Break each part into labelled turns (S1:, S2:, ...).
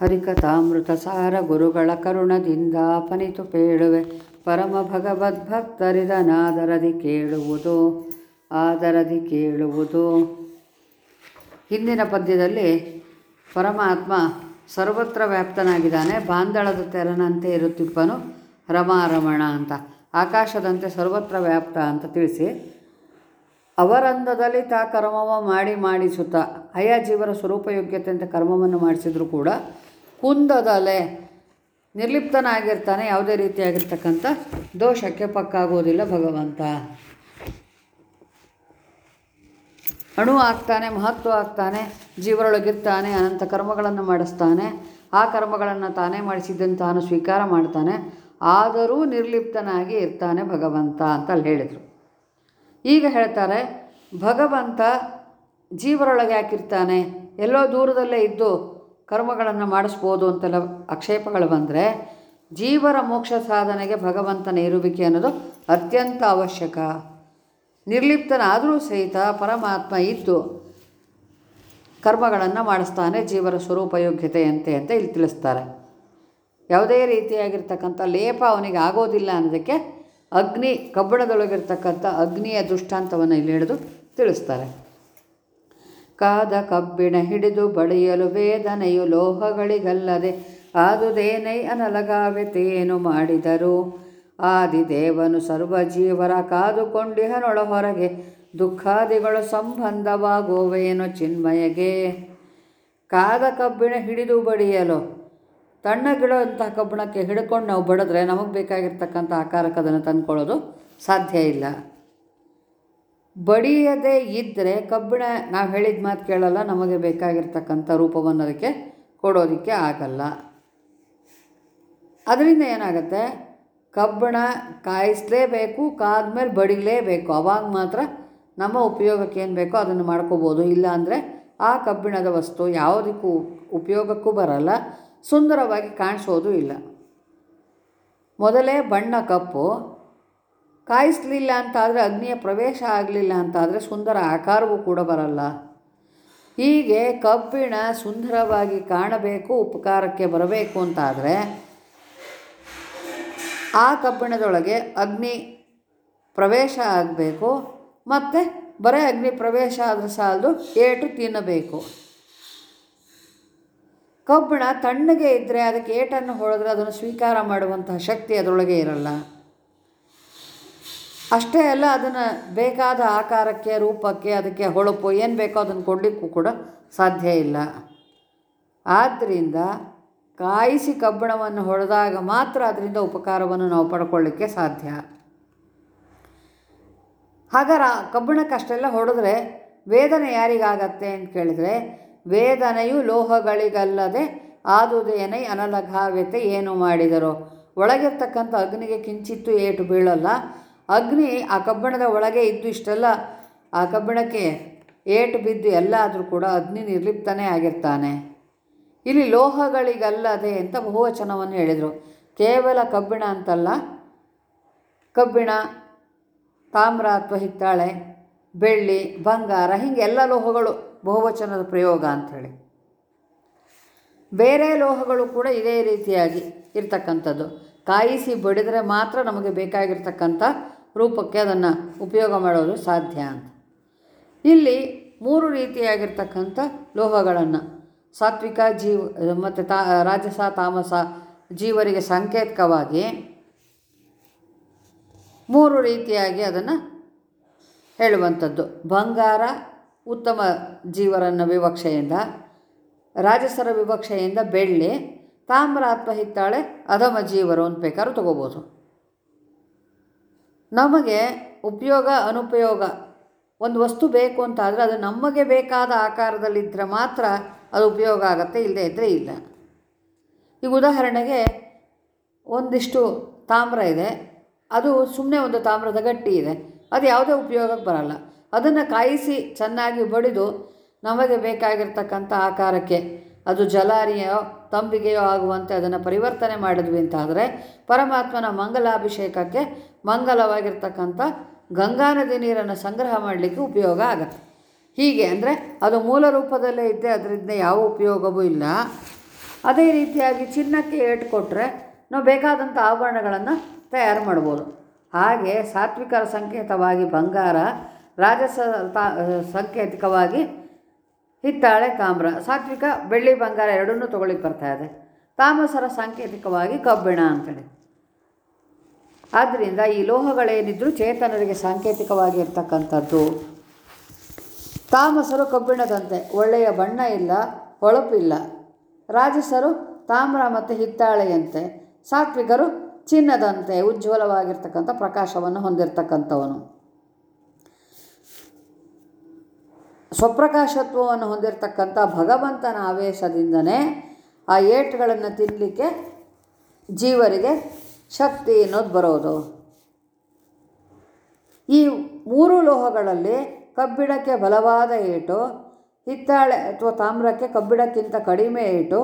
S1: ಹರಿಕಥಾಮೃತ ಸಾರ ಗುರುಗಳ ಕರುಣದಿಂದ ಪನಿತು ಪೇಳುವೆ. ಪರಮ ಭಗವದ್ಭಕ್ತರಿದನಾದರದಿ ಕೇಳುವುದು, ಆದರದಿ ಕೇಳುವುದು. ಹಿಂದಿನ ಪದ್ಯದಲ್ಲಿ ಪರಮಾತ್ಮ ಸರ್ವತ್ರ ವ್ಯಾಪ್ತನಾಗಿದ್ದಾನೆ ಬಾಂದಳದ ತೆರನಂತೆ ಇರುತ್ತಿಪ್ಪನು ರಮಾರಮಣ ಅಂತ. ಆಕಾಶದಂತೆ ಸರ್ವತ್ರ ವ್ಯಾಪ್ತ ಅಂತ ತಿಳಿಸಿ, ಅವರಂದದಲ್ಲಿ ತಾ ಕರ್ಮವ ಮಾಡಿ ಮಾಡಿಸುತ್ತಾ ಅಯ್ಯ ಜೀವರ ಸ್ವರೂಪಯೋಗ್ಯತೆ ಅಂತ ಕರ್ಮವನ್ನು ಮಾಡಿಸಿದರೂ ಕೂಡ ಕುಂದದಲೆ ನಿರ್ಲಿಪ್ತನಾಗಿರ್ತಾನೆ ಯಾವುದೇ ರೀತಿಯಾಗಿರ್ತಕ್ಕಂಥ ದೋಷಕ್ಕೆ ಪಕ್ಕಾಗೋದಿಲ್ಲ ಭಗವಂತ. ಅಣು ಆಗ್ತಾನೆ, ಮಹತ್ವ ಆಗ್ತಾನೆ, ಜೀವರೊಳಗಿರ್ತಾನೆ, ಅನಂತ ಕರ್ಮಗಳನ್ನು ಮಾಡಿಸ್ತಾನೆ, ಆ ಕರ್ಮಗಳನ್ನು ತಾನೇ ಮಾಡಿಸಿದ್ದನ್ನು ತಾನು ಸ್ವೀಕಾರ ಮಾಡ್ತಾನೆ, ಆದರೂ ನಿರ್ಲಿಪ್ತನಾಗಿ ಇರ್ತಾನೆ ಭಗವಂತ ಅಂತ ಅಲ್ಲಿ ಹೇಳಿದರು. ಈಗ ಹೇಳ್ತಾರೆ, ಭಗವಂತ ಜೀವರೊಳಗೆ ಯಾಕಿರ್ತಾನೆ? ಎಲ್ಲೋ ದೂರದಲ್ಲೇ ಇದ್ದು ಕರ್ಮಗಳನ್ನು ಮಾಡಿಸ್ಬೋದು ಅಂತೆಲ್ಲ ಆಕ್ಷೇಪಗಳು ಬಂದರೆ ಜೀವರ ಮೋಕ್ಷ ಸಾಧನೆಗೆ ಭಗವಂತನ ಇರುವಿಕೆ ಅನ್ನೋದು ಅತ್ಯಂತ ಅವಶ್ಯಕ. ನಿರ್ಲಿಪ್ತನಾದರೂ ಸಹಿತ ಪರಮಾತ್ಮ ಇದ್ದು ಕರ್ಮಗಳನ್ನು ಮಾಡಿಸ್ತಾನೆ ಜೀವರ ಸ್ವರೂಪಯೋಗ್ಯತೆಯಂತೆ ಅಂತ ಇಲ್ಲಿ ತಿಳಿಸ್ತಾರೆ. ಯಾವುದೇ ರೀತಿಯಾಗಿರ್ತಕ್ಕಂಥ ಲೇಪ ಅವನಿಗೆ ಆಗೋದಿಲ್ಲ ಅನ್ನೋದಕ್ಕೆ ಅಗ್ನಿ ಕಬ್ಬಿಣದೊಳಗಿರ್ತಕ್ಕಂಥ ಅಗ್ನಿಯ ದೃಷ್ಟಾಂತವನ್ನು ಇಲ್ಲಿ ಹಿಡಿದು ತಿಳಿಸ್ತಾರೆ. ಕಾದ ಕಬ್ಬಿಣ ಹಿಡಿದು ಬಡಿಯಲು ವೇದನೆಯು ಲೋಹಗಳಿಗಲ್ಲದೆ ಆದುದೇನೈ ಅನಲಗಾವೆತೇನು ಮಾಡಿದರು. ಆದಿದೇವನು ಸರ್ವಜೀವರ ಕಾದುಕೊಂಡಿಹನೊಳ ಹೊರಗೆ, ದುಃಖಾದಿಗಳು ಸಂಬಂಧವಾಗುವೇನು ಚಿನ್ಮಯಗೆ. ಕಾದ ಕಬ್ಬಿಣ ಹಿಡಿದು ಬಡಿಯಲು ತಣ್ಣಗಿಡುವಂಥ ಕಬ್ಬಿಣಕ್ಕೆ ಹಿಡ್ಕೊಂಡು ನಾವು ಬಡಿದ್ರೆ ನಮಗೆ ಬೇಕಾಗಿರ್ತಕ್ಕಂಥ ಆಕಾರಕ್ಕೆ ಅದನ್ನು ತಂದ್ಕೊಳ್ಳೋದು ಸಾಧ್ಯ ಇಲ್ಲ. ಬಡಿಯದೇ ಇದ್ದರೆ ಕಬ್ಬಿಣ, ನಾವು ಹೇಳಿದ ಮಾತು ಕೇಳಲ್ಲ, ನಮಗೆ ಬೇಕಾಗಿರ್ತಕ್ಕಂಥ ರೂಪವನ್ನು ಅದಕ್ಕೆ ಕೊಡೋದಕ್ಕೆ ಆಗಲ್ಲ. ಅದರಿಂದ ಏನಾಗುತ್ತೆ? ಕಬ್ಬಿಣ ಕಾಯಿಸಲೇಬೇಕು, ಕಾದ್ಮೇಲೆ ಬಡಿಲೇಬೇಕು. ಅವಾಗ ಮಾತ್ರ ನಮ್ಮ ಉಪಯೋಗಕ್ಕೆ ಏನು ಬೇಕೋ ಅದನ್ನು ಮಾಡ್ಕೋಬೋದು. ಇಲ್ಲ ಅಂದರೆ ಆ ಕಬ್ಬಿಣದ ವಸ್ತು ಯಾವುದಕ್ಕೂ ಉಪಯೋಗಕ್ಕೂ ಬರಲ್ಲ, ಸುಂದರವಾಗಿ ಕಾಣಿಸೋದು ಇಲ್ಲ. ಮೊದಲೇ ಬಣ್ಣ ಕಪ್ಪು ಕಾಯಿಸಲಿಲ್ಲ ಅಂತಾದರೆ ಅಗ್ನಿಯ ಪ್ರವೇಶ ಆಗಲಿಲ್ಲ ಅಂತಾದರೆ ಸುಂದರ ಆಕಾರವೂ ಕೂಡ ಬರಲ್ಲ. ಹೀಗೆ ಕಬ್ಬಿಣ ಸುಂದರವಾಗಿ ಕಾಣಬೇಕು, ಉಪಕಾರಕ್ಕೆ ಬರಬೇಕು ಅಂತಾದರೆ ಆ ಕಬ್ಬಿಣದೊಳಗೆ ಅಗ್ನಿ ಪ್ರವೇಶ ಆಗಬೇಕು, ಮತ್ತು ಬರೀ ಅಗ್ನಿ ಪ್ರವೇಶ ಆದರೆ ಸಾಲದು ಏಟು ತಿನ್ನಬೇಕು. ಕಬ್ಬಿಣ ತಣ್ಣಗೆ ಇದ್ದರೆ ಅದಕ್ಕೆ ಏಟನ್ನು ಹೊಡೆದ್ರೆ ಅದನ್ನು ಸ್ವೀಕಾರ ಮಾಡುವಂತಹ ಶಕ್ತಿ ಅದರೊಳಗೆ ಇರಲ್ಲ. ಅಷ್ಟೇ ಅಲ್ಲ, ಅದನ್ನು ಬೇಕಾದ ಆಕಾರಕ್ಕೆ, ರೂಪಕ್ಕೆ, ಅದಕ್ಕೆ ಹೊಳಪು ಏನು ಬೇಕೋ ಅದನ್ನು ಕೊಡಲಿಕ್ಕೂ ಕೂಡ ಸಾಧ್ಯ ಇಲ್ಲ. ಆದ್ದರಿಂದ ಕಾಯಿಸಿ ಕಬ್ಬಿಣವನ್ನು ಹೊಡೆದಾಗ ಮಾತ್ರ ಅದರಿಂದ ಉಪಕಾರವನ್ನು ನಾವು ಪಡ್ಕೊಳ್ಳಿಕ್ಕೆ ಸಾಧ್ಯ. ಹಾಗಾದ್ರೆ ಕಬ್ಬಿಣಕ್ಕೆ ಅಷ್ಟೆಲ್ಲ ಹೊಡೆದ್ರೆ ವೇದನೆ ಯಾರಿಗಾಗತ್ತೆ ಅಂತ ಕೇಳಿದರೆ, ವೇದನೆಯು ಲೋಹಗಳಿಗಲ್ಲದೆ ಆದುದೇನೈ ಅನಲಘಾವ್ಯತೆ ಏನು ಮಾಡಿದರು. ಒಳಗಿರ್ತಕ್ಕಂಥ ಅಗ್ನಿಗೆ ಕಿಂಚಿತ್ತು ಏಟು ಬೀಳಲ್ಲ ಅಗ್ನಿ ಆ ಕಬ್ಬಿಣದ ಒಳಗೆ ಇದ್ದು ಇಷ್ಟೆಲ್ಲ, ಆ ಕಬ್ಬಿಣಕ್ಕೆ ಏಟು ಬಿದ್ದು ಎಲ್ಲ ಆದರೂ ಕೂಡ ಅಗ್ನಿ ನಿರ್ಲಿಪ್ತನೇ ಆಗಿರ್ತಾನೆ. ಇಲ್ಲಿ ಲೋಹಗಳಿಗಲ್ಲದೆ ಅಂತ ಬಹುವಚನವನ್ನು ಹೇಳಿದರು. ಕೇವಲ ಕಬ್ಬಿಣ ಅಂತಲ್ಲ. ಕಬ್ಬಿಣ, ತಾಮ್ರ ಅಥವಾ ಹಿತ್ತಾಳೆ, ಬೆಳ್ಳಿ, ಬಂಗಾರ, ಹೀಗೆ ಎಲ್ಲ ಲೋಹಗಳು ಬಹುವಚನದ ಪ್ರಯೋಗ ಅಂಥೇಳಿ. ಬೇರೆ ಲೋಹಗಳು ಕೂಡ ಇದೇ ರೀತಿಯಾಗಿ ಇರ್ತಕ್ಕಂಥದ್ದು. ಕಾಯಿಸಿ ಬಡಿದರೆ ಮಾತ್ರ ನಮಗೆ ಬೇಕಾಗಿರ್ತಕ್ಕಂಥ ರೂಪಕ್ಕೆ ಅದನ್ನು ಉಪಯೋಗ ಮಾಡೋದು ಸಾಧ್ಯ ಅಂತ. ಇಲ್ಲಿ ಮೂರು ರೀತಿಯಾಗಿರ್ತಕ್ಕಂಥ ಲೋಹಗಳನ್ನು, ಸಾತ್ವಿಕ ಜೀವ, ಮತ್ತು ತಾ, ರಾಜಸ, ತಾಮಸ, ಜೀವರಿಗೆ ಸಾಂಕೇತಿಕವಾಗಿ ಮೂರು ರೀತಿಯಾಗಿ ಅದನ್ನು ಹೇಳುವಂಥದ್ದು. ಬಂಗಾರ ಉತ್ತಮ ಜೀವರನ್ನ ವಿವಕ್ಷೆಯಿಂದ, ರಾಜಸರ ವಿವಕ್ಷೆಯಿಂದ ಬೆಳ್ಳಿ, ತಾಮ್ರ ಅಥವಾ ಹಿತ್ತಾಳೆ ಅಧಮ ಜೀವರು ಅಂತ ಬೇಕಾದ್ರೂ ತೊಗೋಬೋದು. ನಮಗೆ ಉಪಯೋಗ, ಅನುಪಯೋಗ ಒಂದು ವಸ್ತು ಬೇಕು ಅಂತಾದರೆ ಅದು ನಮಗೆ ಬೇಕಾದ ಆಕಾರದಲ್ಲಿದ್ದರೆ ಮಾತ್ರ ಅದು ಉಪಯೋಗ ಆಗುತ್ತೆ, ಇಲ್ಲದೇ ಇದ್ದರೆ ಇಲ್ಲ. ಈಗ ಉದಾಹರಣೆಗೆ ಒಂದಿಷ್ಟು ತಾಮ್ರ ಇದೆ. ಅದು ಸುಮ್ಮನೆ ಒಂದು ತಾಮ್ರದ ಗಟ್ಟಿ ಇದೆ. ಅದು ಯಾವುದೇ ಉಪಯೋಗಕ್ಕೆ ಬರಲ್ಲ. ಅದನ್ನು ಕಾಯಿಸಿ ಚೆನ್ನಾಗಿ ಬಡಿದು ನಮಗೆ ಬೇಕಾಗಿರ್ತಕ್ಕಂಥ ಆಕಾರಕ್ಕೆ ಅದು ಜಲಾರಿಯೋ, ತಂಬಿಗೆಯೋ ಆಗುವಂತೆ ಅದನ್ನು ಪರಿವರ್ತನೆ ಮಾಡಿದ್ವಿ ಅಂತಾದರೆ ಪರಮಾತ್ಮನ ಮಂಗಲಾಭಿಷೇಕಕ್ಕೆ ಮಂಗಲವಾಗಿರ್ತಕ್ಕಂಥ ಗಂಗಾ ನದಿ ನೀರನ್ನು ಸಂಗ್ರಹ ಮಾಡಲಿಕ್ಕೆ ಉಪಯೋಗ ಆಗುತ್ತೆ. ಹೀಗೆ ಅಂದರೆ ಅದು ಮೂಲ ರೂಪದಲ್ಲೇ ಇದ್ದೆ ಅದರಿಂದ ಯಾವ ಉಪಯೋಗವೂ ಇಲ್ಲ. ಅದೇ ರೀತಿಯಾಗಿ ಚಿನ್ನಕ್ಕೆ ಏಟು ಕೊಟ್ಟರೆ ನಾವು ಬೇಕಾದಂಥ ಆಭರಣಗಳನ್ನು ತಯಾರು ಮಾಡ್ಬೋದು. ಹಾಗೆ ಸಾತ್ವಿಕರ ಸಂಕೇತವಾಗಿ ಬಂಗಾರ, ರಾಜಸ ಸಂಕೇತಿಕವಾಗಿ ಹಿತ್ತಾಳೆ, ತಾಮ್ರ, ಸಾತ್ವಿಕ ಬೆಳ್ಳಿ ಬಂಗಾರ ಎರಡನ್ನೂ ತೊಗೊಳಿಕ್ಕೆ ಬರ್ತಾ ಇದೆ. ತಾಮಸರ ಸಾಂಕೇತಿಕವಾಗಿ ಕಬ್ಬಿಣ ಅಂತೇಳಿ. ಆದ್ದರಿಂದ ಈ ಲೋಹಗಳೇನಿದ್ರೂ ಚೇತನರಿಗೆ ಸಾಂಕೇತಿಕವಾಗಿರ್ತಕ್ಕಂಥದ್ದು ತಾಮಸರು ಕಬ್ಬಿಣದಂತೆ, ಒಳ್ಳೆಯ ಬಣ್ಣ ಇಲ್ಲ ಹೊಳಪಿಲ್ಲ ರಾಜಸರು ತಾಮ್ರ ಮತ್ತು ಹಿತ್ತಾಳೆಯಂತೆ, ಸಾತ್ವಿಕರು ಚಿನ್ನದಂತೆ, ಉಜ್ವಲವಾಗಿರ್ತಕ್ಕಂಥ ಪ್ರಕಾಶವನ್ನು ಹೊಂದಿರತಕ್ಕಂಥವನು. ಸ್ವಪ್ರಕಾಶತ್ವವನ್ನು ಹೊಂದಿರತಕ್ಕಂಥ ಭಗವಂತನ ಆವೇಶದಿಂದನೇ ಆ ಏಟುಗಳನ್ನು ತಿನ್ನಲಿಕ್ಕೆ ಜೀವರಿಗೆ ಶಕ್ತಿ ಅನ್ನೋದು ಬರೋದು. ಈ ಮೂರು ಲೋಹಗಳಲ್ಲಿ ಕಬ್ಬಿಣಕ್ಕೆ ಬಲವಾದ ಏಟು, ಹಿತ್ತಾಳೆ ಅಥವಾ ತಾಮ್ರಕ್ಕೆ ಕಬ್ಬಿಣಕ್ಕಿಂತ ಕಡಿಮೆ ಏಟು,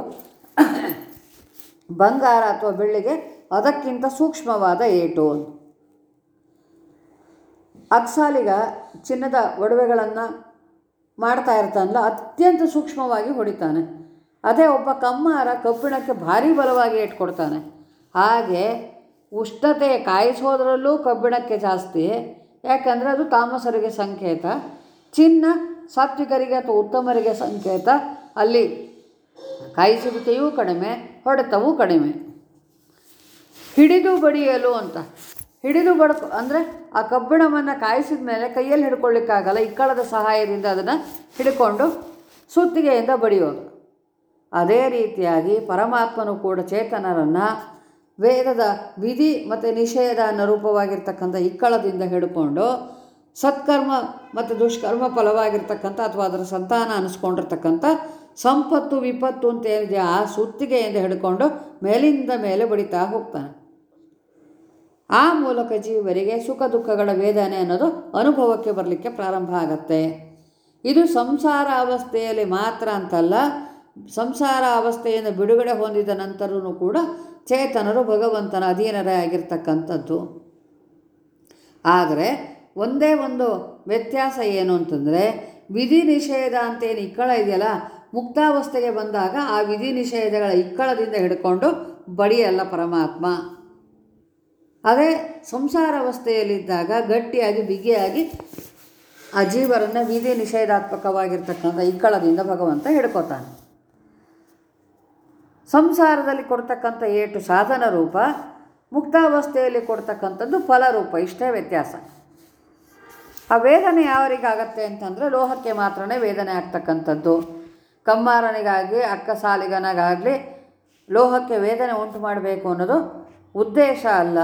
S1: ಬಂಗಾರ ಅಥವಾ ಬೆಳ್ಳಿಗೆ ಅದಕ್ಕಿಂತ ಸೂಕ್ಷ್ಮವಾದ ಏಟು. ಅಕ್ಸಾಲಿಗ ಚಿನ್ನದ ಒಡವೆಗಳನ್ನು ಮಾಡ್ತಾ ಇರ್ತಾನಲ್ಲ, ಅತ್ಯಂತ ಸೂಕ್ಷ್ಮವಾಗಿ ಹೊಡಿತಾನೆ. ಅದೇ ಒಬ್ಬ ಕಮ್ಮಾರ ಕಬ್ಬಿಣಕ್ಕೆ ಭಾರಿ ಬಲವಾಗಿ ಏಟು ಕೊಡ್ತಾನೆ. ಹಾಗೆ ಉಷ್ಣತೆ ಕಾಯಿಸೋದ್ರಲ್ಲೂ ಕಬ್ಬಿಣಕ್ಕೆ ಜಾಸ್ತಿ, ಯಾಕಂದರೆ ಅದು ತಾಮಸರಿಗೆ ಸಂಕೇತ. ಚಿನ್ನ ಸಾತ್ವಿಕರಿಗೆ ಅಥವಾ ಉತ್ತಮರಿಗೆ ಸಂಕೇತ. ಅಲ್ಲಿ ಕಾಯಿಸುವಿಕೆಯೂ ಕಡಿಮೆ, ಹೊಡೆತವೂ ಕಡಿಮೆ. ಹಿಡಿದು ಬಡಿಯಲು ಅಂತ. ಹಿಡಿದು ಬಡ್ಕೊ ಅಂದರೆ ಆ ಕಬ್ಬಿಣವನ್ನು ಕಾಯಿಸಿದ ಮೇಲೆ ಕೈಯಲ್ಲಿ ಹಿಡ್ಕೊಳ್ಳಿಕ್ಕಾಗಲ್ಲ ಇಕ್ಕಳದ ಸಹಾಯದಿಂದ ಅದನ್ನು ಹಿಡ್ಕೊಂಡು ಸುತ್ತಿಗೆಯಿಂದ ಬಡಿಯೋದು. ಅದೇ ರೀತಿಯಾಗಿ ಪರಮಾತ್ಮನು ಕೂಡ ಚೇತನರನ್ನು ವೇದದ ವಿಧಿ ಮತ್ತು ನಿಷೇಧ ಅನ್ನೋ ರೂಪವಾಗಿರ್ತಕ್ಕಂಥ ಇಕ್ಕಳದಿಂದ ಹಿಡ್ಕೊಂಡು ಸತ್ಕರ್ಮ ಮತ್ತು ದುಷ್ಕರ್ಮ ಫಲವಾಗಿರ್ತಕ್ಕಂಥ ಅಥವಾ ಅದರ ಸಂತಾನ ಅನಿಸ್ಕೊಂಡಿರ್ತಕ್ಕಂಥ ಸಂಪತ್ತು, ವಿಪತ್ತು ಅಂತ ಏನಿದೆ ಆ ಸುತ್ತಿಗೆಯಿಂದ ಹಿಡ್ಕೊಂಡು ಮೇಲಿಂದ ಮೇಲೆ ಬಡಿತಾ ಹೋಗ್ತಾನೆ. ಆ ಮೂಲಕ ಜೀವರಿಗೆ ಸುಖ ದುಃಖಗಳ ವೇದನೆ ಅನ್ನೋದು ಅನುಭವಕ್ಕೆ ಬರಲಿಕ್ಕೆ ಪ್ರಾರಂಭ ಆಗತ್ತೆ. ಇದು ಸಂಸಾರ ಅವಸ್ಥೆಯಲ್ಲಿ ಮಾತ್ರ ಅಂತಲ್ಲ ಸಂಸಾರ ಅವಸ್ಥೆಯಿಂದ ಬಿಡುಗಡೆ ಹೊಂದಿದ ನಂತರವೂ ಕೂಡ ಚೇತನರು ಭಗವಂತನ ಅಧೀನರೇ ಆಗಿರ್ತಕ್ಕಂಥದ್ದು. ಆದರೆ ಒಂದೇ ಒಂದು ವ್ಯತ್ಯಾಸ ಏನು ಅಂತಂದರೆ, ವಿಧಿ ನಿಷೇಧ ಅಂತೇನು ಇಕ್ಕಳ ಇದೆಯಲ್ಲ, ಮುಕ್ತಾವಸ್ಥೆಗೆ ಬಂದಾಗ ಆ ವಿಧಿ ನಿಷೇಧಗಳ ಇಕ್ಕಳದಿಂದ ಹಿಡ್ಕೊಂಡು ಬಡಿಯಲ್ಲ ಪರಮಾತ್ಮ. ಅದೇ ಸಂಸಾರಾವಸ್ಥೆಯಲ್ಲಿದ್ದಾಗ ಗಟ್ಟಿಯಾಗಿ, ಬಿಗಿಯಾಗಿ ಆ ಜೀವರನ್ನು ವಿಧಿ ನಿಷೇಧಾತ್ಮಕವಾಗಿರ್ತಕ್ಕಂಥ ಇಕ್ಕಳದಿಂದ ಭಗವಂತ ಹಿಡ್ಕೋತಾನೆ. ಸಂಸಾರದಲ್ಲಿ ಕೊಡ್ತಕ್ಕಂಥ ಏಟು ಸಾಧನ ರೂಪ, ಮುಕ್ತಾವಸ್ಥೆಯಲ್ಲಿ ಕೊಡ್ತಕ್ಕಂಥದ್ದು ಫಲರೂಪ ಇಷ್ಟೇ ವ್ಯತ್ಯಾಸ. ಆ ವೇದನೆ ಯಾವರಿಗಾಗತ್ತೆ ಅಂತಂದರೆ ಲೋಹಕ್ಕೆ ಮಾತ್ರನೇ ವೇದನೆ ಆಗ್ತಕ್ಕಂಥದ್ದು. ಕಮ್ಮಾರನಿಗಾಗಿ ಅಕ್ಕ ಸಾಲಿಗನಿಗಾಗಲಿ ಲೋಹಕ್ಕೆ ವೇದನೆ ಉಂಟು ಮಾಡಬೇಕು ಅನ್ನೋದು ಉದ್ದೇಶ ಅಲ್ಲ.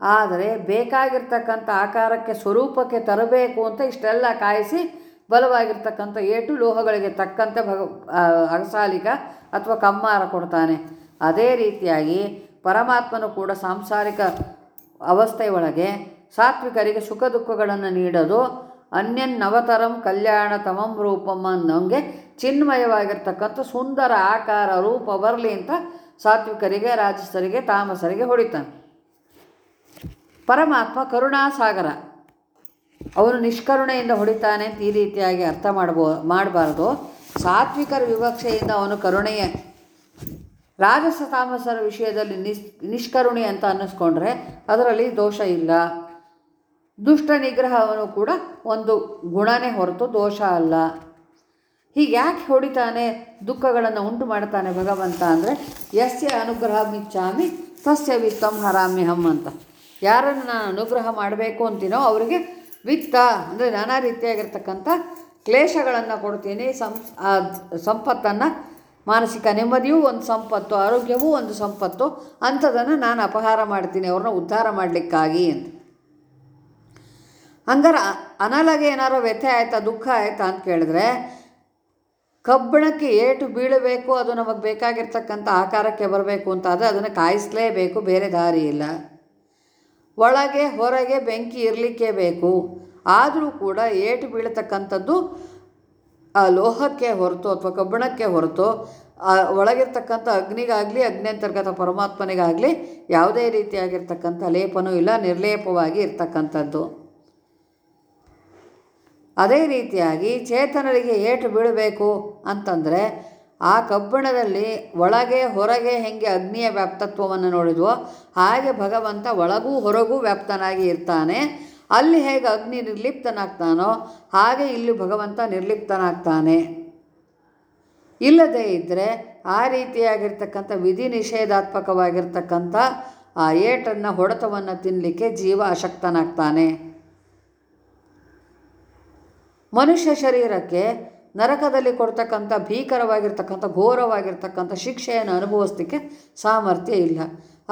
S1: ಆದರೆ ಬೇಕಾಗಿರ್ತಕ್ಕಂಥ ಆಕಾರಕ್ಕೆ, ಸ್ವರೂಪಕ್ಕೆ ತರಬೇಕು ಅಂತ ಇಷ್ಟೆಲ್ಲ ಕಾಯಿಸಿ ಬಲವಾಗಿರ್ತಕ್ಕಂಥ ಏಟು ಲೋಹಗಳಿಗೆ ತಕ್ಕಂತೆ ಭಗ ಅಗಸಾಲಿಕ ಅಥವಾ ಕಮ್ಮಾರ ಕೊಡ್ತಾನೆ. ಅದೇ ರೀತಿಯಾಗಿ ಪರಮಾತ್ಮನು ಕೂಡ ಸಾಂಸಾರಿಕ ಅವಸ್ಥೆಯೊಳಗೆ ಸಾತ್ವಿಕರಿಗೆ ಸುಖ ದುಃಖಗಳನ್ನು ನೀಡೋದು ಅನ್ಯನ್ನವತರಂ ಕಲ್ಯಾಣ ತಮಂ ರೂಪಂ ಅನ್ನೋಂಗೆ ಚಿನ್ಮಯವಾಗಿರ್ತಕ್ಕಂಥ ಸುಂದರ ಆಕಾರ ರೂಪ ಬರಲಿ ಅಂತ ಸಾತ್ವಿಕರಿಗೆ ರಾಜಸರಿಗೆ ತಾಮಸರಿಗೆ ಹೊಡಿತಾನೆ. ಪರಮಾತ್ಮ ಕರುಣಾಸಾಗರ. ಅವನು ನಿಷ್ಕರುಣೆಯಿಂದ ಹೊಡಿತಾನೆ ಈ ರೀತಿಯಾಗಿ ಅರ್ಥ ಮಾಡ್ಬೋ, ಮಾಡಬಾರ್ದು. ಸಾತ್ವಿಕರ ವಿವಕ್ಷೆಯಿಂದ ಅವನು ಕರುಣೆಯ, ರಾಜಸ ತಾಮಸರ ವಿಷಯದಲ್ಲಿ ನಿಸ್, ನಿಷ್ಕರುಣಿ ಅಂತ ಅನ್ನಿಸ್ಕೊಂಡ್ರೆ ಅದರಲ್ಲಿ ದೋಷ ಇಲ್ಲ. ದುಷ್ಟ ನಿಗ್ರಹವನು ಕೂಡ ಒಂದು ಗುಣನೇ ಹೊರತು ದೋಷ ಅಲ್ಲ. ಹೀಗೆ ಯಾಕೆ ಹೊಡಿತಾನೆ, ದುಃಖಗಳನ್ನು ಉಂಟು ಮಾಡ್ತಾನೆ ಭಗವಂತ ಅಂದರೆ, ಯಸ್ಯ ಅನುಗ್ರಹ ಮಿಚ್ಚಾಮಿ ತಸ್ಯ ವಿತ್ತಂ ಹರಾಮ್ಯಹಂ ಅಂತ. ಯಾರನ್ನು ನಾನು ಅನುಗ್ರಹ ಮಾಡಬೇಕು ಅಂತೀನೋ ಅವರಿಗೆ ವಿತ್ತ ಅಂದರೆ ನಾನಾ ರೀತಿಯಾಗಿರ್ತಕ್ಕಂಥ ಕ್ಲೇಶಗಳನ್ನು ಕೊಡ್ತೀನಿ ಸಂ ಸಂಪತ್ತನ್ನು, ಮಾನಸಿಕ ನೆಮ್ಮದಿಯೂ ಒಂದು ಸಂಪತ್ತು, ಆರೋಗ್ಯವೂ ಒಂದು ಸಂಪತ್ತು ಅಂಥದ್ದನ್ನು ನಾನು ಅಪಹಾರ ಮಾಡ್ತೀನಿ, ಅವ್ರನ್ನ ಉದ್ಧಾರ ಮಾಡಲಿಕ್ಕಾಗಿ ಅಂತ. ಹಂಗಾರೆ ಅನಲಗೆ ಏನಾರೋ ವ್ಯಥೆ ಆಯಿತಾ, ದುಃಖ ಆಯಿತಾ ಅಂತ ಕೇಳಿದ್ರೆ, ಕಬ್ಬಿಣಕ್ಕೆ ಏಟು ಬೀಳಬೇಕು, ಅದು ನಮಗೆ ಬೇಕಾಗಿರ್ತಕ್ಕಂಥ ಆಕಾರಕ್ಕೆ ಬರಬೇಕು ಅಂತ ಆದರೆ ಅದನ್ನು ಕಾಯಿಸಲೇಬೇಕು, ಬೇರೆ ದಾರಿ ಇಲ್ಲ. ಒಳಗೆ ಹೊರಗೆ ಬೆಂಕಿ ಇರಲಿಕ್ಕೇ ಬೇಕು. ಆದರೂ ಕೂಡ ಏಟು ಬೀಳತಕ್ಕಂಥದ್ದು ಆ ಲೋಹಕ್ಕೆ ಹೊರತು ಅಥವಾ ಕಬ್ಬಿಣಕ್ಕೆ ಹೊರತು ಒಳಗಿರ್ತಕ್ಕಂಥ ಅಗ್ನಿಗಾಗಲಿ, ಅಗ್ನಿಯಂತರ್ಗತ ಪರಮಾತ್ಮನಿಗಾಗಲಿ ಯಾವುದೇ ರೀತಿಯಾಗಿರ್ತಕ್ಕಂಥ ಲೇಪನೂ ಇಲ್ಲ, ನಿರ್ಲೇಪವಾಗಿ ಇರ್ತಕ್ಕಂಥದ್ದು. ಅದೇ ರೀತಿಯಾಗಿ ಚೇತನರಿಗೆ ಏಟು ಬೀಳಬೇಕು ಅಂತಂದರೆ ಆ ಕಬ್ಬಿಣದಲ್ಲಿ ಒಳಗೆ ಹೊರಗೆ ಹೆಂಗೆ ಅಗ್ನಿಯ ವ್ಯಾಪ್ತತ್ವವನ್ನು ನೋಡಿದ್ವೋ ಹಾಗೆ ಭಗವಂತ ಒಳಗೂ ಹೊರಗೂ ವ್ಯಾಪ್ತನಾಗಿ ಇರ್ತಾನೆ. ಅಲ್ಲಿ ಹೇಗೆ ಅಗ್ನಿ ನಿರ್ಲಿಪ್ತನಾಗ್ತಾನೋ ಹಾಗೆ ಇಲ್ಲಿ ಭಗವಂತ ನಿರ್ಲಿಪ್ತನಾಗ್ತಾನೆ. ಇಲ್ಲದೇ ಇದ್ದರೆ ಆ ರೀತಿಯಾಗಿರ್ತಕ್ಕಂಥ ವಿಧಿ ನಿಷೇಧಾತ್ಮಕವಾಗಿರ್ತಕ್ಕಂಥ ಆ ಏಟನ್ನು ಹೊಡೆತವನ್ನು ತಿನ್ನಲಿಕ್ಕೆ ಜೀವ ಅಶಕ್ತನಾಗ್ತಾನೆ. ಮನುಷ್ಯ ಶರೀರಕ್ಕೆ ನರಕದಲ್ಲಿ ಕೊಡ್ತಕ್ಕಂಥ, ಭೀಕರವಾಗಿರ್ತಕ್ಕಂಥ, ಘೋರವಾಗಿರ್ತಕ್ಕಂಥ ಶಿಕ್ಷೆಯನ್ನು ಅನುಭವಿಸ್ಲಿಕ್ಕೆ ಸಾಮರ್ಥ್ಯ ಇಲ್ಲ.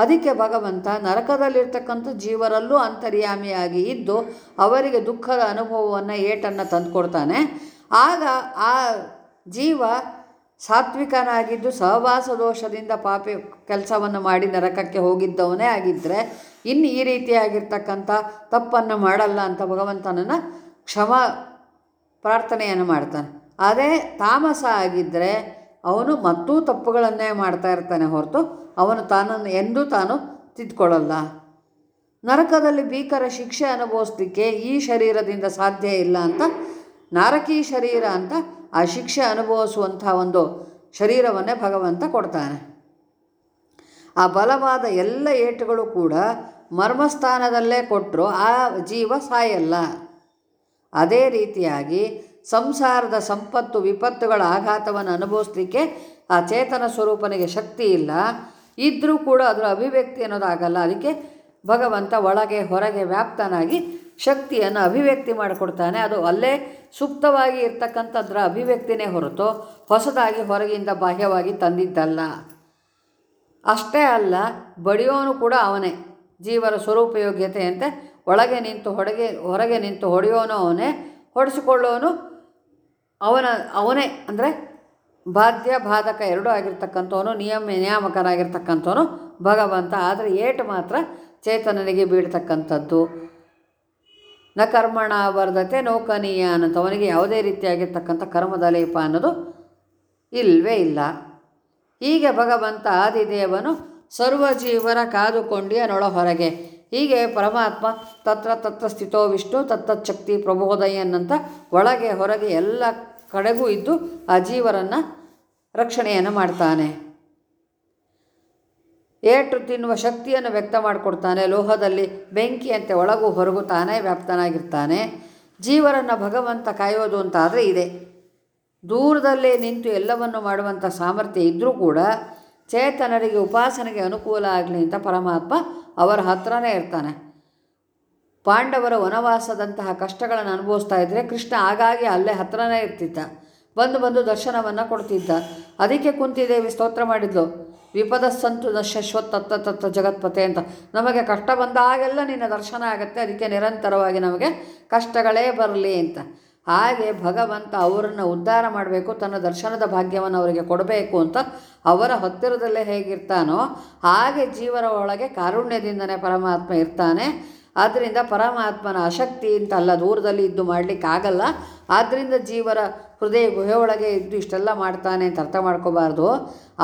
S1: ಅದಕ್ಕೆ ಭಗವಂತ ನರಕದಲ್ಲಿರ್ತಕ್ಕಂಥ ಜೀವರಲ್ಲೂ ಅಂತರ್ಯಾಮಿಯಾಗಿ ಇದ್ದು ಅವರಿಗೆ ದುಃಖದ ಅನುಭವವನ್ನು ಏಟನ್ನು ತಂದುಕೊಡ್ತಾನೆ. ಆಗ ಆ ಜೀವ ಸಾತ್ವಿಕನಾಗಿದ್ದು ಸಹವಾಸ ದೋಷದಿಂದ ಪಾಪಿ ಕೆಲಸವನ್ನು ಮಾಡಿ ನರಕಕ್ಕೆ ಹೋಗಿದ್ದವನೇ ಆಗಿದ್ದರೆ ಇನ್ನು ಈ ರೀತಿಯಾಗಿರ್ತಕ್ಕಂಥ ತಪ್ಪನ್ನು ಮಾಡಲ್ಲ ಅಂತ ಭಗವಂತನನ್ನು ಕ್ಷಮ ಪ್ರಾರ್ಥನೆಯನ್ನು ಮಾಡ್ತಾನೆ. ಅದೇ ತಾಮಸ ಆಗಿದ್ದರೆ ಅವನು ಮತ್ತೂ ತಪ್ಪುಗಳನ್ನೇ ಮಾಡ್ತಾ ಇರ್ತಾನೆ ಹೊರತು ಅವನು ತಾನನ್ನು ಎಂದೂ ತಾನು ತಿದ್ಕೊಳ್ಳಲ್ಲ. ನರಕದಲ್ಲಿ ಭೀಕರ ಶಿಕ್ಷೆ ಅನುಭವಿಸ್ಲಿಕ್ಕೆ ಈ ಶರೀರದಿಂದ ಸಾಧ್ಯ ಇಲ್ಲ ಅಂತ, ನಾರಕೀ ಶರೀರ ಅಂತ ಆ ಶಿಕ್ಷೆ ಅನುಭವಿಸುವಂಥ ಒಂದು ಶರೀರವನ್ನೇ ಭಗವಂತ ಕೊಡ್ತಾನೆ. ಆ ಬಲವಾದ ಎಲ್ಲ ಏಟುಗಳು ಕೂಡ ಮರ್ಮಸ್ಥಾನದಲ್ಲೇ ಕೊಟ್ಟರು, ಆ ಜೀವ ಸಾಯಲ್ಲ. ಅದೇ ರೀತಿಯಾಗಿ ಸಂಸಾರದ ಸಂಪತ್ತು ವಿಪತ್ತುಗಳ ಆಘಾತವನ್ನು ಅನುಭವಿಸ್ಲಿಕ್ಕೆ ಆ ಚೇತನ ಸ್ವರೂಪನಿಗೆ ಶಕ್ತಿ ಇಲ್ಲ. ಇದ್ದರೂ ಕೂಡ ಅದರ ಅಭಿವ್ಯಕ್ತಿ ಅನ್ನೋದಾಗಲ್ಲ. ಅದಕ್ಕೆ ಭಗವಂತ ಒಳಗೆ ಹೊರಗೆ ವ್ಯಾಪ್ತನಾಗಿ ಶಕ್ತಿಯನ್ನು ಅಭಿವ್ಯಕ್ತಿ ಮಾಡಿಕೊಡ್ತಾನೆ. ಅದು ಅಲ್ಲೇ ಸುಪ್ತವಾಗಿ ಇರ್ತಕ್ಕಂಥದ್ರ ಅಭಿವ್ಯಕ್ತಿನೇ ಹೊರತು ಹೊಸದಾಗಿ ಹೊರಗಿಂದ ಬಾಹ್ಯವಾಗಿ ತಂದಿದ್ದಲ್ಲ. ಅಷ್ಟೇ ಅಲ್ಲ, ಬಡಿಯೋನು ಕೂಡ ಅವನೇ. ಜೀವರ ಸ್ವರೂಪಯೋಗ್ಯತೆಯಂತೆ ಒಳಗೆ ನಿಂತು ಹೊಡೆಗೆ, ಹೊರಗೆ ನಿಂತು ಹೊಡೆಯೋನು ಅವನೇ. ಹೊಡೆಸಿಕೊಳ್ಳೋನು ಅವನ, ಅವನೇ ಅಂದರೆ ಬಾಧ್ಯ, ಬಾಧಕ ಎರಡೂ ಆಗಿರ್ತಕ್ಕಂಥವನು, ನಿಯಮ, ನಿಯಾಮಕನಾಗಿರ್ತಕ್ಕಂಥವನು ಭಗವಂತ. ಆದರೆ ಏಟು ಮಾತ್ರ ಚೇತನನಿಗೆ ಬೀಳ್ತಕ್ಕಂಥದ್ದು. ನ ಕರ್ಮಣ ವರ್ಧತೆ ನೌಕನೀಯ ಅನ್ನೋದು ಯಾವುದೇ ರೀತಿಯಾಗಿರ್ತಕ್ಕಂಥ ಕರ್ಮದ ಲೇಪ ಅನ್ನೋದು ಇಲ್ಲವೇ ಇಲ್ಲ. ಹೀಗೆ ಭಗವಂತ ಆದಿದೇವನು ಸರ್ವಜೀವನ ಕಾದುಕೊಂಡಿಯ ನೊಳ ಹೊರಗೆ. ಹೀಗೆ ಪರಮಾತ್ಮ ತತ್ರ ತತ್ರ ಸ್ಥಿತೋ ವಿಷ್ಣು ತತ್ತಚ್ಛಕ್ತಿ ಪ್ರಬೋದಯನ್ನಂತ ಒಳಗೆ ಹೊರಗೆ ಎಲ್ಲ ಕಡೆಗೂ ಇದ್ದು ಆ ಜೀವರನ್ನು ರಕ್ಷಣೆಯನ್ನು ಮಾಡ್ತಾನೆ. ಏಟು ತಿನ್ನುವ ಶಕ್ತಿಯನ್ನು ವ್ಯಕ್ತ ಮಾಡಿಕೊಡ್ತಾನೆ. ಲೋಹದಲ್ಲಿ ಬೆಂಕಿಯಂತೆ ಒಳಗೂ ಹೊರಗು ತಾನೇ ವ್ಯಾಪ್ತನಾಗಿರ್ತಾನೆ. ಜೀವರನ್ನು ಭಗವಂತ ಕಾಯೋದು ಅಂತಾದರೆ ಇದೆ. ದೂರದಲ್ಲೇ ನಿಂತು ಎಲ್ಲವನ್ನು ಮಾಡುವಂಥ ಸಾಮರ್ಥ್ಯ ಇದ್ದರೂ ಕೂಡ ಚೇತನರಿಗೆ ಉಪಾಸನೆಗೆ ಅನುಕೂಲ ಆಗಲಿ ಅಂತ ಪರಮಾತ್ಮ ಅವರ ಹತ್ರನೇ ಇರ್ತಾನೆ. ಪಾಂಡವರ ವನವಾಸದಂತಹ ಕಷ್ಟಗಳನ್ನು ಅನುಭವಿಸ್ತಾ ಇದ್ದರೆ ಕೃಷ್ಣ ಆಗಾಗ್ಗೆ ಅಲ್ಲೇ ಹತ್ರನೇ ಇರ್ತಿದ್ದ. ಬಂದು ಬಂದು ದರ್ಶನವನ್ನು ಕೊಡ್ತಿದ್ದ. ಅದಕ್ಕೆ ಕುಂತಿದೇವಿ ಸ್ತೋತ್ರ ಮಾಡಿದ್ಲು. ವಿಪದ ಸಂತು ಶಶ್ವತ್ ತತ್ತ ತತ್ತ ಜಗತ್ಪತೆ ಅಂತ. ನಮಗೆ ಕಷ್ಟ ಬಂದಾಗೆಲ್ಲ ನಿನ್ನ ದರ್ಶನ ಆಗುತ್ತೆ. ಅದಕ್ಕೆ ನಿರಂತರವಾಗಿ ನಮಗೆ ಕಷ್ಟಗಳೇ ಬರಲಿ ಅಂತ. ಹಾಗೆ ಭಗವಂತ ಅವರನ್ನು ಉದ್ಧಾರ ಮಾಡಬೇಕು, ತನ್ನ ದರ್ಶನದ ಭಾಗ್ಯವನ್ನು ಅವರಿಗೆ ಕೊಡಬೇಕು ಅಂತ ಅವರ ಹತ್ತಿರದಲ್ಲೇ ಹೇಗಿರ್ತಾನೋ ಹಾಗೆ ಜೀವನ ಒಳಗೆ ಕಾರುಣ್ಯದಿಂದನೇ ಪರಮಾತ್ಮ ಇರ್ತಾನೆ. ಆದ್ದರಿಂದ ಪರಮಾತ್ಮನ ಅಶಕ್ತಿ ಅಂತ ಅಲ್ಲ, ದೂರದಲ್ಲಿ ಇದ್ದು ಮಾಡಲಿಕ್ಕಾಗಲ್ಲ ಆದ್ದರಿಂದ ಜೀವರ ಹೃದಯ ಗುಹೆಯೊಳಗೆ ಇದ್ದು ಇಷ್ಟೆಲ್ಲ ಮಾಡ್ತಾನೆ ಅಂತ ಅರ್ಥ ಮಾಡ್ಕೋಬಾರ್ದು.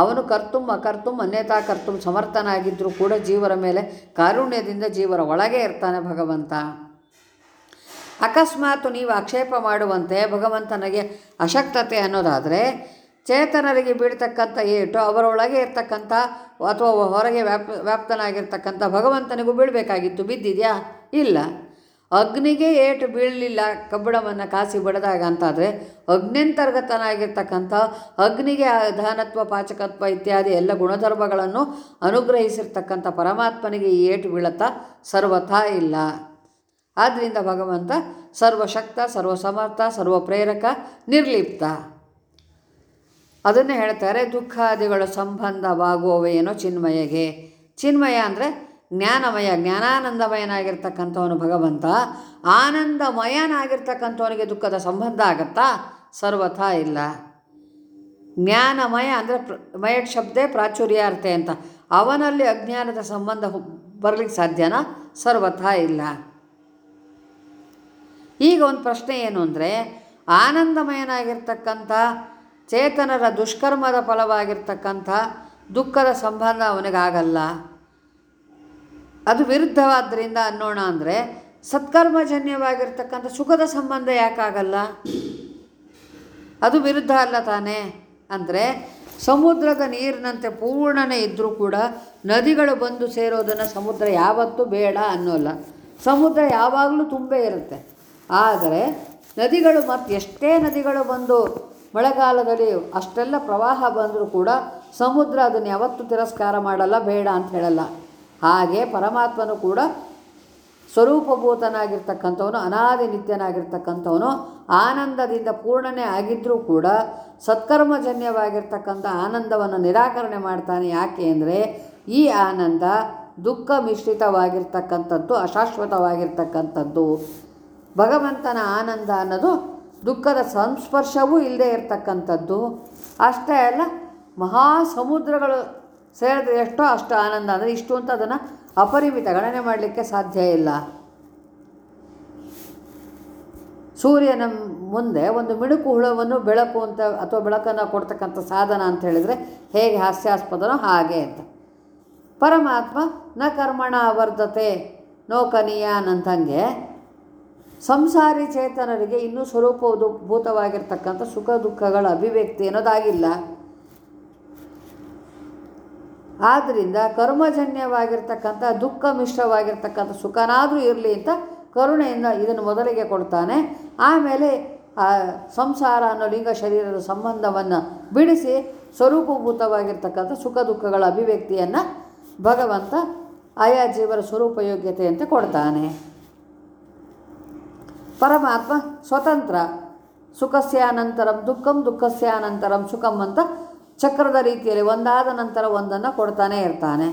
S1: ಅವನು ಕರ್ತುಂ ಅಕರ್ತುಂ ಅನ್ಯತಾ ಕರ್ತುಂ ಸಮರ್ಥನಾಗಿದ್ದರೂ ಕೂಡ ಜೀವರ ಮೇಲೆ ಕಾರುಣ್ಯದಿಂದ ಜೀವರ ಒಳಗೆ ಇರ್ತಾನೆ ಭಗವಂತ. ಅಕಸ್ಮಾತ್ ನೀವು ಆಕ್ಷೇಪ ಮಾಡುವಂತೆ ಭಗವಂತನಿಗೆ ಅಶಕ್ತತೆ ಅನ್ನೋದಾದರೆ ಚೇತನರಿಗೆ ಬೀಳ್ತಕ್ಕಂಥ ಏಟು ಅವರೊಳಗೆ ಇರ್ತಕ್ಕಂಥ ಅಥವಾ ಹೊರಗೆ ವ್ಯಾಪ್, ವ್ಯಾಪ್ತನಾಗಿರ್ತಕ್ಕಂಥ ಭಗವಂತನಿಗೂ ಬೀಳಬೇಕಾಗಿತ್ತು. ಬಿದ್ದಿದೆಯಾ? ಇಲ್ಲ. ಅಗ್ನಿಗೆ ಏಟು ಬೀಳಲಿಲ್ಲ. ಕಬ್ಬಿಣವನ್ನು ಕಾಸಿ ಬಡಿದಾಗ ಅಂತಾದರೆ ಅಗ್ನಿಂತರ್ಗತನಾಗಿರ್ತಕ್ಕಂಥ, ಅಗ್ನಿಗೆ ಧಾನತ್ವ ಪಾಚಕತ್ವ ಇತ್ಯಾದಿ ಎಲ್ಲ ಗುಣಧರ್ಮಗಳನ್ನು ಅನುಗ್ರಹಿಸಿರ್ತಕ್ಕಂಥ ಪರಮಾತ್ಮನಿಗೆ ಈ ಏಟು ಬೀಳತ್ತಾ ಸರ್ವಥಾ ಇಲ್ಲ. ಆದ್ದರಿಂದ ಭಗವಂತ ಸರ್ವಶಕ್ತ, ಸರ್ವಸಮರ್ಥ, ಸರ್ವಪ್ರೇರಕ, ನಿರ್ಲಿಪ್ತ. ಅದನ್ನೇ ಹೇಳ್ತಾರೆ, ದುಃಖಾದಿಗಳ ಸಂಬಂಧವಾಗುವವೇನೋ ಚಿನ್ಮಯಗೆ. ಚಿನ್ಮಯ ಅಂದರೆ ಜ್ಞಾನಮಯ, ಜ್ಞಾನಾನಂದಮಯನಾಗಿರ್ತಕ್ಕಂಥವನು ಭಗವಂತ. ಆನಂದಮಯನಾಗಿರ್ತಕ್ಕಂಥವನಿಗೆ ದುಃಖದ ಸಂಬಂಧ ಆಗತ್ತಾ? ಸರ್ವಥಾ ಇಲ್ಲ. ಜ್ಞಾನಮಯ ಅಂದರೆ ಪ್ರ ಮಯಟ್ ಶಬ್ದೇ ಪ್ರಾಚುರ್ಯಾರ್ತೆ ಅಂತ. ಅವನಲ್ಲಿ ಅಜ್ಞಾನದ ಸಂಬಂಧ ಬರಲಿಕ್ಕೆ ಸಾಧ್ಯನಾ? ಸರ್ವಥಾ ಇಲ್ಲ. ಈಗ ಒಂದು ಪ್ರಶ್ನೆ ಏನು ಅಂದರೆ, ಆನಂದಮಯನಾಗಿರ್ತಕ್ಕಂಥ ಚೇತನರ ದುಷ್ಕರ್ಮದ ಫಲವಾಗಿರ್ತಕ್ಕಂಥ ದುಃಖದ ಸಂಬಂಧ ಅವನಿಗಾಗಲ್ಲ. ಅದು ವಿರುದ್ಧವಾದ್ದರಿಂದ ಅನ್ನೋಣ ಅಂದರೆ ಸತ್ಕರ್ಮಜನ್ಯವಾಗಿರ್ತಕ್ಕಂಥ ಸುಖದ ಸಂಬಂಧ ಯಾಕಾಗಲ್ಲ? ಅದು ವಿರುದ್ಧ ಅಲ್ಲ ತಾನೇ. ಅಂದರೆ ಸಮುದ್ರದ ನೀರಿನಂತೆ ಪೂರ್ಣನೇ ಇದ್ದರೂ ಕೂಡ ನದಿಗಳು ಬಂದು ಸೇರೋದನ್ನು ಸಮುದ್ರ ಯಾವತ್ತೂ ಬೇಡ ಅನ್ನೋಲ್ಲ. ಸಮುದ್ರ ಯಾವಾಗಲೂ ತುಂಬೇ ಇರುತ್ತೆ. ಆದರೆ ನದಿಗಳು ಮತ್ತು ಎಷ್ಟೇ ನದಿಗಳು ಬಂದು ಮಳೆಗಾಲದಲ್ಲಿ ಅಷ್ಟೆಲ್ಲ ಪ್ರವಾಹ ಬಂದರೂ ಕೂಡ ಸಮುದ್ರ ಅದನ್ನು ಯಾವತ್ತೂ ತಿರಸ್ಕಾರ ಮಾಡಲ್ಲ, ಬೇಡ ಅಂತ ಹೇಳಲ್ಲ. ಹಾಗೆ ಪರಮಾತ್ಮನು ಕೂಡ ಸ್ವರೂಪಭೂತನಾಗಿರ್ತಕ್ಕಂಥವನು, ಅನಾದಿ ನಿತ್ಯನಾಗಿರ್ತಕ್ಕಂಥವನು, ಆನಂದದಿಂದ ಪೂರ್ಣನೇ ಆಗಿದ್ದರೂ ಕೂಡ ಸತ್ಕರ್ಮಜನ್ಯವಾಗಿರ್ತಕ್ಕಂಥ ಆನಂದವನ್ನು ನಿರಾಕರಣೆ ಮಾಡ್ತಾನೆ. ಯಾಕೆ ಅಂದರೆ ಈ ಆನಂದ ದುಃಖ ಮಿಶ್ರಿತವಾಗಿರ್ತಕ್ಕಂಥದ್ದು ಅಶಾಶ್ವತವಾಗಿರ್ತಕ್ಕಂಥದ್ದು. ಭಗವಂತನ ಆನಂದ ಅನ್ನೋದು ದುಃಖದ ಸಂಸ್ಪರ್ಶವೂ ಇಲ್ಲದೆ ಇರತಕ್ಕಂಥದ್ದು. ಅಷ್ಟೇ ಅಲ್ಲ ಮಹಾ ಸಮುದ್ರಗಳು ಸೇರಿದ್ರೆ ಎಷ್ಟೋ ಅಷ್ಟು ಆನಂದ. ಅಂದರೆ ಇಷ್ಟು ಅಂತ ಅದನ್ನು ಅಪರಿಮಿತ ಗಣನೆ ಮಾಡಲಿಕ್ಕೆ ಸಾಧ್ಯ ಇಲ್ಲ. ಸೂರ್ಯನ ಮುಂದೆ ಒಂದು ಮಿಣುಕು ಹುಳವನ್ನು ಬೆಳಕು ಅಂತ ಅಥವಾ ಬೆಳಕನ್ನು ಕೊಡ್ತಕ್ಕಂಥ ಸಾಧನ ಅಂತ ಹೇಳಿದರೆ ಹೇಗೆ ಹಾಸ್ಯಾಸ್ಪದನೋ ಹಾಗೆ ಅಂತ. ಪರಮಾತ್ಮ, ನ ಕರ್ಮಣ ವರ್ಧತೆ ನೋಕನೀಯಾನಂತಂಗೆ ಸಂಸಾರಿ ಚೇತನರಿಗೆ ಇನ್ನೂ ಸ್ವರೂಪ ಭೂತವಾಗಿರ್ತಕ್ಕಂಥ ಸುಖ ದುಃಖಗಳ ಅಭಿವ್ಯಕ್ತಿ ಅನ್ನೋದಾಗಿಲ್ಲ. ಆದ್ದರಿಂದ ಕರ್ಮಜನ್ಯವಾಗಿರ್ತಕ್ಕಂಥ ದುಃಖ ಮಿಶ್ರವಾಗಿರ್ತಕ್ಕಂಥ ಸುಖನಾದರೂ ಇರಲಿ ಅಂತ ಕರುಣೆಯಿಂದ ಇದನ್ನು ಮೊದಲಿಗೆ ಕೊಡ್ತಾನೆ. ಆಮೇಲೆ ಆ ಸಂಸಾರ ಅನ್ನೋ ಲಿಂಗ ಶರೀರದ ಸಂಬಂಧವನ್ನು ಬಿಡಿಸಿ ಸ್ವರೂಪಭೂತವಾಗಿರ್ತಕ್ಕಂಥ ಸುಖ ದುಃಖಗಳ ಅಭಿವ್ಯಕ್ತಿಯನ್ನು ಭಗವಂತ ಆಯಾ ಜೀವರ ಸ್ವರೂಪಯೋಗ್ಯತೆಯಂತೆ ಕೊಡ್ತಾನೆ. ಪರಮಾತ್ಮ ಸ್ವತಂತ್ರ. ಸುಖಸ್ಯಾನಂತರಂ ದುಃಖಂ, ದುಃಖಸ್ಯ ಅನಂತರಂ ಸುಖಂ ಅಂತ ಚಕ್ರದ ರೀತಿಯಲ್ಲಿ ಒಂದಾದ ನಂತರ ಒಂದನ್ನು ಕೊಡ್ತಾನೆ ಇರ್ತಾನೆ.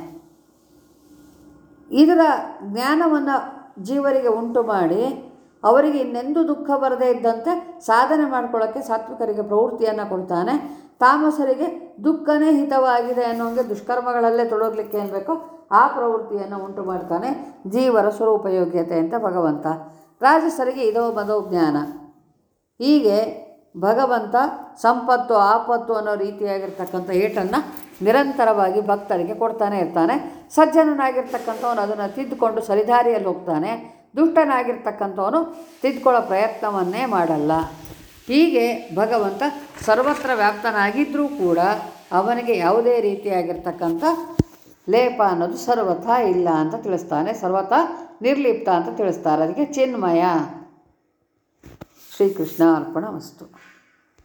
S1: ಇದರ ಜ್ಞಾನವನ್ನು ಜೀವರಿಗೆ ಉಂಟು ಮಾಡಿ ಅವರಿಗೆ ಇನ್ನೆಂದು ದುಃಖ ಬರದೇ ಇದ್ದಂತೆ ಸಾಧನೆ ಮಾಡ್ಕೊಳ್ಳೋಕ್ಕೆ ಸಾತ್ವಿಕರಿಗೆ ಪ್ರವೃತ್ತಿಯನ್ನು ಕೊಡ್ತಾನೆ. ತಾಮಸರಿಗೆ ದುಃಖನೇ ಹಿತವಾಗಿದೆ ಅನ್ನೋಂಗೆ ದುಷ್ಕರ್ಮಗಳಲ್ಲೇ ತೊಡಗಲಿಕ್ಕೆ ಏನು ಬೇಕೋ ಆ ಪ್ರವೃತ್ತಿಯನ್ನು ಉಂಟು ಮಾಡ್ತಾನೆ ಜೀವರ ಸ್ವರೂಪಯೋಗ್ಯತೆ ಅಂತ ಭಗವಂತ. ರಾಜಸರಿಗೆ ಇದೋ ಮದೋ ಜ್ಞಾನ. ಹೀಗೆ ಭಗವಂತ ಸಂಪತ್ತು, ಆಪತ್ತು ಅನ್ನೋ ರೀತಿಯಾಗಿರ್ತಕ್ಕಂಥ ಏಟನ್ನು ನಿರಂತರವಾಗಿ ಭಕ್ತರಿಗೆ ಕೊಡ್ತಾನೆ ಇರ್ತಾನೆ. ಸಜ್ಜನನಾಗಿರ್ತಕ್ಕಂಥವನು ಅದನ್ನು ತಿದ್ದುಕೊಂಡು ಸರಿದಾರಿಯಲ್ಲಿ ಹೋಗ್ತಾನೆ. ದುಷ್ಟನಾಗಿರ್ತಕ್ಕಂಥವನು ತಿದ್ಕೊಳ್ಳೋ ಪ್ರಯತ್ನವನ್ನೇ ಮಾಡಲ್ಲ. ಹೀಗೆ ಭಗವಂತ ಸರ್ವತ್ರ ವ್ಯಾಪ್ತನಾಗಿದ್ದರೂ ಕೂಡ ಅವನಿಗೆ ಯಾವುದೇ ರೀತಿಯಾಗಿರ್ತಕ್ಕಂಥ ಲೇಪ ಅನ್ನೋದು ಸರ್ವಥ ಇಲ್ಲ ಅಂತ ತಿಳಿಸ್ತಾನೆ. ಸರ್ವಥಾ ನಿರ್ಲಿಪ್ತ ಅಂತ ತಿಳಿಸ್ತಾರೆ. ಅದಕ್ಕೆ ಚಿನ್ಮಯ. ಶ್ರೀಕೃಷ್ಣ ಅರ್ಪಣ ವಸ್ತು.